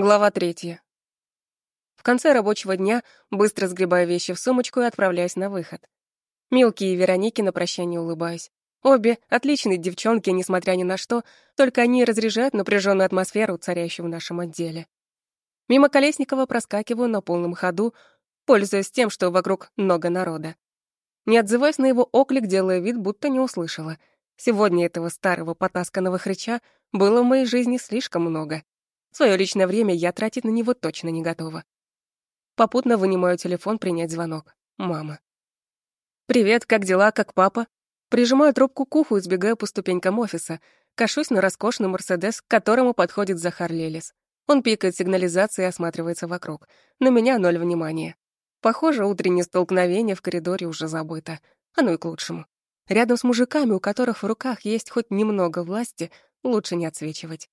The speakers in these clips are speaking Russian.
Глава третья. В конце рабочего дня быстро сгребаю вещи в сумочку и отправляюсь на выход. Милки и Веронике на прощание улыбаюсь. Обе отличные девчонки, несмотря ни на что, только они разряжают напряженную атмосферу, царящую в нашем отделе. Мимо Колесникова проскакиваю на полном ходу, пользуясь тем, что вокруг много народа. Не отзываясь на его оклик, делая вид, будто не услышала. Сегодня этого старого потасканного хрыча было в моей жизни слишком много. Своё личное время я тратить на него точно не готова. Попутно вынимаю телефон принять звонок. Мама. «Привет, как дела, как папа?» Прижимаю трубку к уху и сбегаю по ступенькам офиса. Кашусь на роскошный Мерседес, к которому подходит Захар Лелис. Он пикает сигнализацией и осматривается вокруг. На меня ноль внимания. Похоже, утреннее столкновение в коридоре уже забыто. Оно и к лучшему. Рядом с мужиками, у которых в руках есть хоть немного власти, лучше не отсвечивать.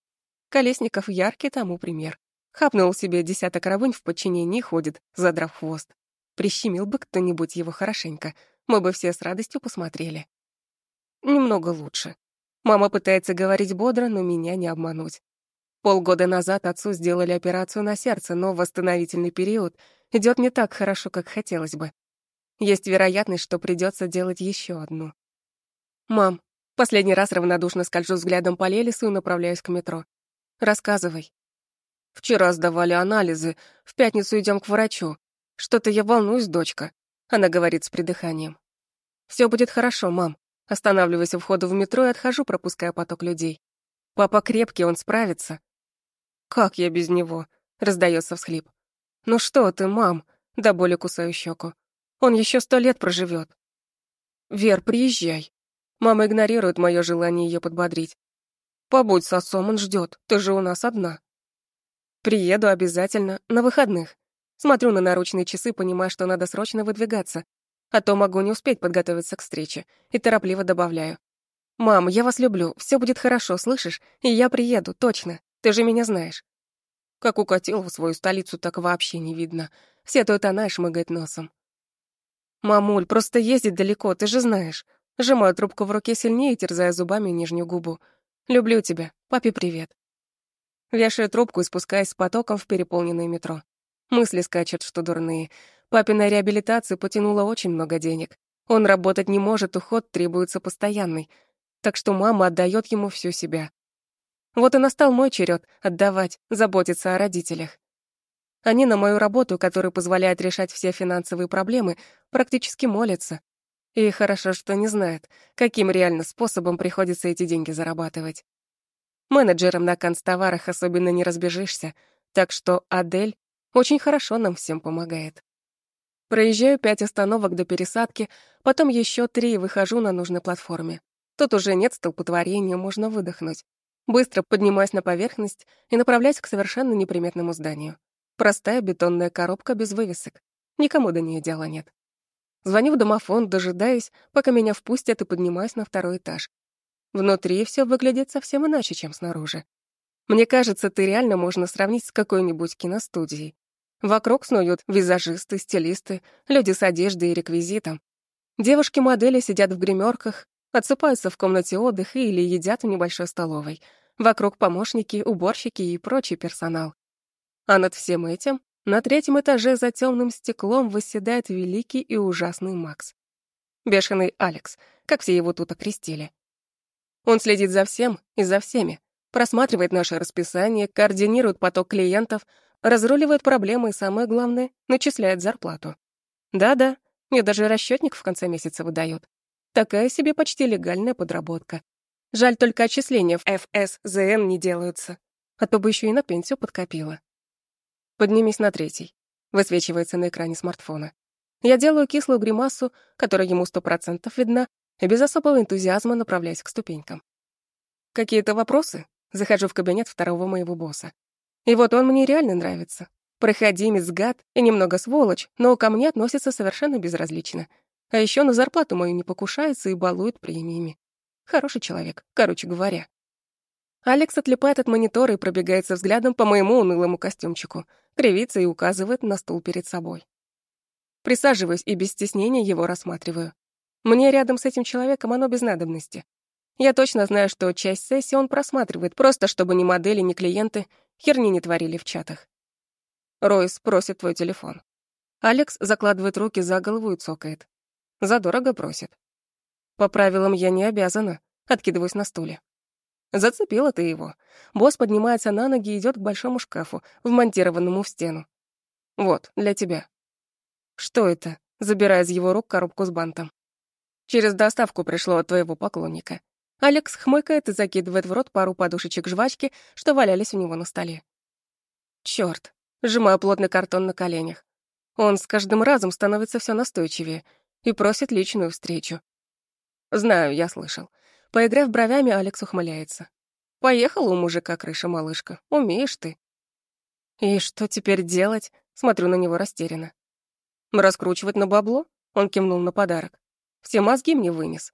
Колесников яркий тому пример. Хапнул себе десяток рабынь в подчинении ходит, задрав хвост. Прищемил бы кто-нибудь его хорошенько, мы бы все с радостью посмотрели. Немного лучше. Мама пытается говорить бодро, но меня не обмануть. Полгода назад отцу сделали операцию на сердце, но восстановительный период идет не так хорошо, как хотелось бы. Есть вероятность, что придется делать еще одну. «Мам, последний раз равнодушно скольжу взглядом по Лелису и направляюсь к метро. Рассказывай. Вчера сдавали анализы, в пятницу идем к врачу. Что-то я волнуюсь, дочка. Она говорит с придыханием. Все будет хорошо, мам. Останавливаюсь у входа в метро и отхожу, пропуская поток людей. Папа крепкий, он справится. Как я без него? Раздается всхлип. Ну что ты, мам? До боли кусаю щеку. Он еще сто лет проживет. Вер, приезжай. Мама игнорирует мое желание ее подбодрить. Побудь с отцом, он ждет. Ты же у нас одна. Приеду обязательно, на выходных. Смотрю на наручные часы, понимая, что надо срочно выдвигаться, а то могу не успеть подготовиться к встрече, и торопливо добавляю. «Мам, я вас люблю, все будет хорошо, слышишь? И я приеду, точно, ты же меня знаешь». Как укатил в свою столицу, так вообще не видно. Все тут она и шмыгает носом. «Мамуль, просто ездить далеко, ты же знаешь». Сжимаю трубку в руке сильнее, терзая зубами нижнюю губу. Люблю тебя. Папе привет. Вешаю трубку и спускаюсь с потоком в переполненное метро. Мысли скачут, что дурные. Папиной реабилитации потянуло очень много денег. Он работать не может, уход требуется постоянный. Так что мама отдает ему всю себя. Вот и настал мой черед отдавать, заботиться о родителях. Они на мою работу, которая позволяет решать все финансовые проблемы, практически молятся, и хорошо, что не знает, каким реально способом приходится эти деньги зарабатывать. Менеджером на канцтоварах особенно не разбежишься, так что Адель очень хорошо нам всем помогает. Проезжаю пять остановок до пересадки, потом еще три и выхожу на нужной платформе. Тут уже нет столпотворения, можно выдохнуть. Быстро поднимаюсь на поверхность и направляюсь к совершенно неприметному зданию. Простая бетонная коробка без вывесок. Никому до нее дела нет. Звоню в домофон, дожидаясь, пока меня впустят и поднимаюсь на второй этаж. Внутри все выглядит совсем иначе, чем снаружи. Мне кажется, ты реально можно сравнить с какой-нибудь киностудией. Вокруг снуют визажисты, стилисты, люди с одеждой и реквизитом. Девушки-модели сидят в гримерках, отсыпаются в комнате отдыха или едят в небольшой столовой. Вокруг помощники, уборщики и прочий персонал. А над всем этим на третьем этаже за темным стеклом восседает великий и ужасный Макс. Бешеный Алекс, как все его тут окрестили. Он следит за всем и за всеми, просматривает наше расписание, координирует поток клиентов, разруливает проблемы и, самое главное, начисляет зарплату. Да-да, мне даже расчетник в конце месяца выдает. Такая себе почти легальная подработка. Жаль, только отчисления в ФСЗН не делаются, а то бы еще и на пенсию подкопила. Поднимись на третий. Высвечивается на экране смартфона. Я делаю кислую гримасу, которая ему сто процентов видна, и без особого энтузиазма направляюсь к ступенькам. Какие-то вопросы? Захожу в кабинет второго моего босса. И вот он мне реально нравится. Проходимец, гад и немного сволочь, но ко мне относится совершенно безразлично. А еще на зарплату мою не покушается и балует премиями. Хороший человек, короче говоря. Алекс отлипает от монитора и пробегается взглядом по моему унылому костюмчику — кривится и указывает на стул перед собой. Присаживаюсь и без стеснения его рассматриваю. Мне рядом с этим человеком оно без надобности. Я точно знаю, что часть сессии он просматривает, просто чтобы ни модели, ни клиенты херни не творили в чатах. Ройс просит твой телефон. Алекс закладывает руки за голову и цокает. Задорого просит. По правилам я не обязана, откидываюсь на стуле. Зацепила ты его. Босс поднимается на ноги и идет к большому шкафу, вмонтированному в стену. Вот, для тебя. Что это? Забирая из его рук коробку с бантом. Через доставку пришло от твоего поклонника. Алекс хмыкает и закидывает в рот пару подушечек жвачки, что валялись у него на столе. Чёрт, сжимаю плотный картон на коленях. Он с каждым разом становится все настойчивее и просит личную встречу. Знаю, я слышал. Поиграв бровями, Алекс ухмыляется. Поехала у мужика крыша, малышка. Умеешь ты. И что теперь делать? Смотрю на него растерянно. Раскручивать на бабло? Он кивнул на подарок. Все мозги мне вынес.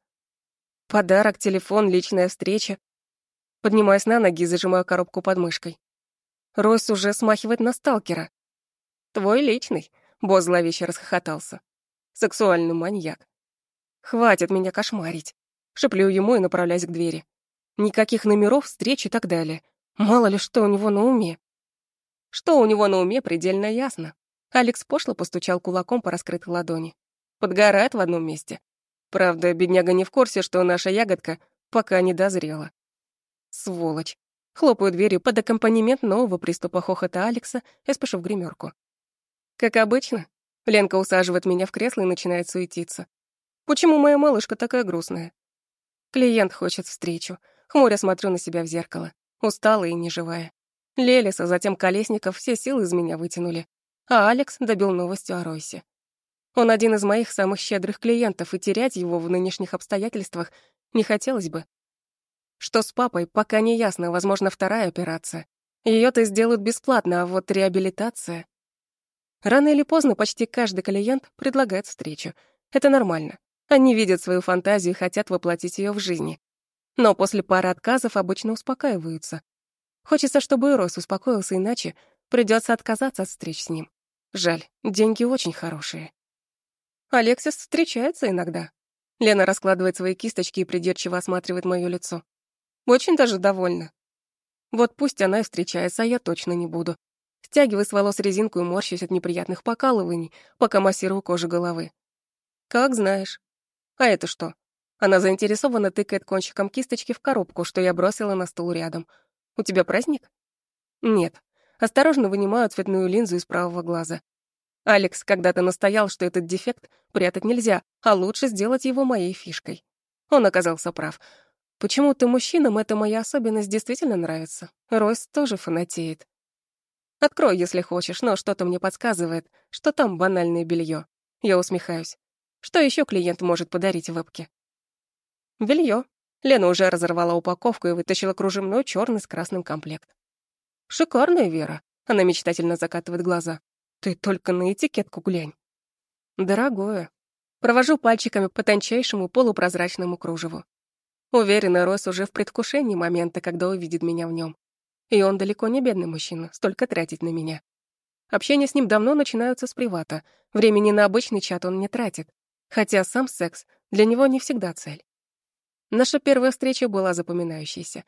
Подарок, телефон, личная встреча. Поднимаюсь на ноги зажимаю коробку под мышкой. Ройс уже смахивает на сталкера. Твой личный, босс зловеще расхохотался. Сексуальный маньяк. Хватит меня кошмарить. Шеплю ему и направляюсь к двери. Никаких номеров, встреч и так далее. Мало ли что у него на уме. Что у него на уме, предельно ясно. Алекс пошло постучал кулаком по раскрытой ладони. Подгорает в одном месте. Правда, бедняга не в курсе, что наша ягодка пока не дозрела. Сволочь. Хлопаю дверью под аккомпанемент нового приступа хохота Алекса и спешу в гримерку. Как обычно, Ленка усаживает меня в кресло и начинает суетиться. Почему моя малышка такая грустная? Клиент хочет встречу. Хмуря смотрю на себя в зеркало. Усталая и неживая. Лелис, а затем Колесников все силы из меня вытянули. А Алекс добил новостью о Ройсе. Он один из моих самых щедрых клиентов, и терять его в нынешних обстоятельствах не хотелось бы. Что с папой, пока не ясно, возможно, вторая операция. ее то сделают бесплатно, а вот реабилитация... Рано или поздно почти каждый клиент предлагает встречу. Это нормально. Они видят свою фантазию и хотят воплотить ее в жизни. Но после пары отказов обычно успокаиваются. Хочется, чтобы Рос успокоился, иначе придется отказаться от встреч с ним. Жаль, деньги очень хорошие. Алексис встречается иногда. Лена раскладывает свои кисточки и придирчиво осматривает моё лицо. Очень даже довольна. Вот пусть она и встречается, а я точно не буду. Стягиваю с волос резинку и морщусь от неприятных покалываний, пока массирую кожу головы. Как знаешь. А это что? Она заинтересованно тыкает кончиком кисточки в коробку, что я бросила на стол рядом. У тебя праздник? Нет. Осторожно вынимаю цветную линзу из правого глаза. Алекс когда-то настоял, что этот дефект прятать нельзя, а лучше сделать его моей фишкой. Он оказался прав. Почему-то мужчинам эта моя особенность действительно нравится. Ройс тоже фанатеет. Открой, если хочешь, но что-то мне подсказывает, что там банальное белье. Я усмехаюсь. Что еще клиент может подарить вебке? Белье. Лена уже разорвала упаковку и вытащила кружевной черный с красным комплект. Шикарная Вера. Она мечтательно закатывает глаза. Ты только на этикетку глянь. Дорогое. Провожу пальчиками по тончайшему полупрозрачному кружеву. Уверена, Рос уже в предвкушении момента, когда увидит меня в нем. И он далеко не бедный мужчина, столько тратить на меня. Общение с ним давно начинаются с привата. Времени на обычный чат он не тратит хотя сам секс для него не всегда цель. Наша первая встреча была запоминающейся.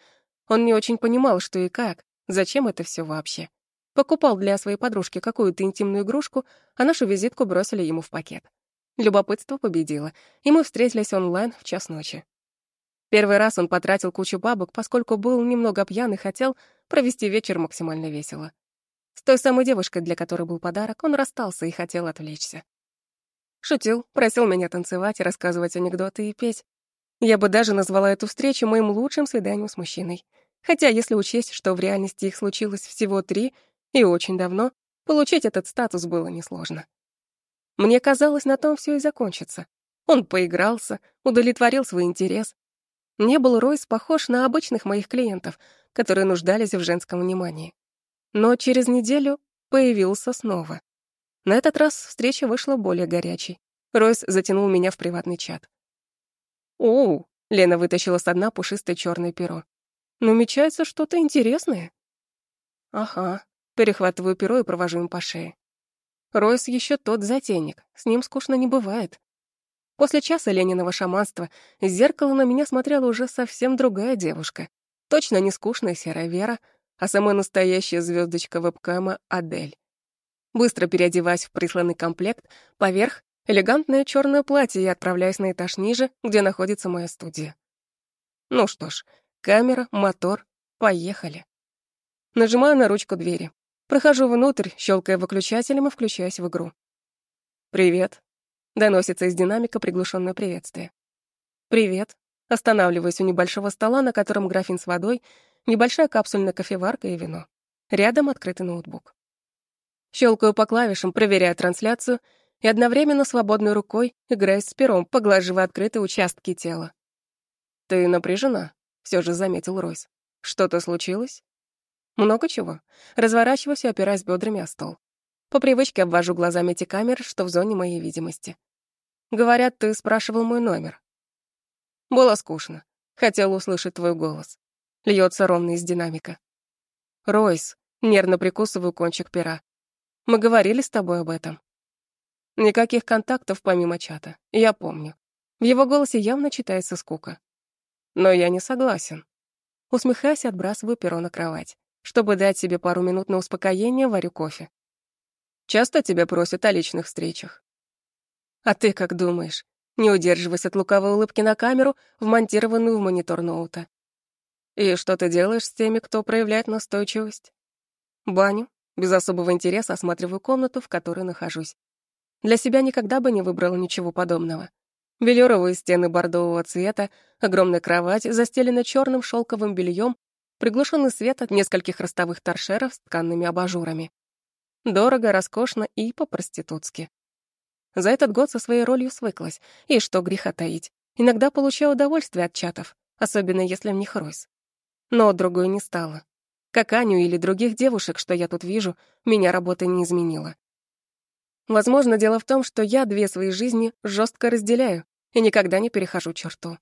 Он не очень понимал, что и как, зачем это все вообще. Покупал для своей подружки какую-то интимную игрушку, а нашу визитку бросили ему в пакет. Любопытство победило, и мы встретились онлайн в час ночи. Первый раз он потратил кучу бабок, поскольку был немного пьян и хотел провести вечер максимально весело. С той самой девушкой, для которой был подарок, он расстался и хотел отвлечься. Шутил, просил меня танцевать, рассказывать анекдоты и петь. Я бы даже назвала эту встречу моим лучшим свиданием с мужчиной. Хотя, если учесть, что в реальности их случилось всего три и очень давно, получить этот статус было несложно. Мне казалось, на том все и закончится. Он поигрался, удовлетворил свой интерес. Не был Ройс похож на обычных моих клиентов, которые нуждались в женском внимании. Но через неделю появился снова. На этот раз встреча вышла более горячей. Ройс затянул меня в приватный чат. «Оу!» — Лена вытащила с дна пушистое черное перо. «Намечается что-то интересное?» «Ага». Перехватываю перо и провожу им по шее. Ройс еще тот затейник, с ним скучно не бывает. После часа Лениного шаманства из зеркала на меня смотрела уже совсем другая девушка. Точно не скучная серая Вера, а самая настоящая звездочка вебкама — Адель. Быстро переодеваясь в присланный комплект, поверх — элегантное черное платье и отправляюсь на этаж ниже, где находится моя студия. Ну что ж, камера, мотор, поехали. Нажимаю на ручку двери. Прохожу внутрь, щелкая выключателем и включаюсь в игру. «Привет», — доносится из динамика приглушенное приветствие. «Привет». Останавливаюсь у небольшого стола, на котором графин с водой, небольшая капсульная кофеварка и вино. Рядом открытый ноутбук. Щелкаю по клавишам, проверяя трансляцию, и одновременно свободной рукой играю с пером, поглаживая открытые участки тела. «Ты напряжена?» — все же заметил Ройс. «Что-то случилось?» Много чего. Разворачиваюсь и опираясь бедрами о стол. По привычке обвожу глазами эти камеры, что в зоне моей видимости. Говорят, ты спрашивал мой номер. Было скучно. Хотел услышать твой голос. Льется ровно из динамика. Ройс, нервно прикусываю кончик пера. Мы говорили с тобой об этом. Никаких контактов помимо чата. Я помню. В его голосе явно читается скука. Но я не согласен. Усмехаясь, отбрасываю перо на кровать. Чтобы дать себе пару минут на успокоение, варю кофе. Часто тебя просят о личных встречах? А ты как думаешь? Не удерживаясь от лукавой улыбки на камеру, вмонтированную в монитор ноута. И что ты делаешь с теми, кто проявляет настойчивость? Баню. Без особого интереса осматриваю комнату, в которой нахожусь. Для себя никогда бы не выбрала ничего подобного. Велюровые стены бордового цвета, огромная кровать, застелена черным шелковым бельем приглушенный свет от нескольких ростовых торшеров с тканными абажурами. Дорого, роскошно и по-проститутски. За этот год со своей ролью свыклась, и что греха таить. Иногда получаю удовольствие от чатов, особенно если в них Ройс. Но другой не стало. Как Аню или других девушек, что я тут вижу, меня работа не изменила. Возможно, дело в том, что я две свои жизни жестко разделяю и никогда не перехожу черту.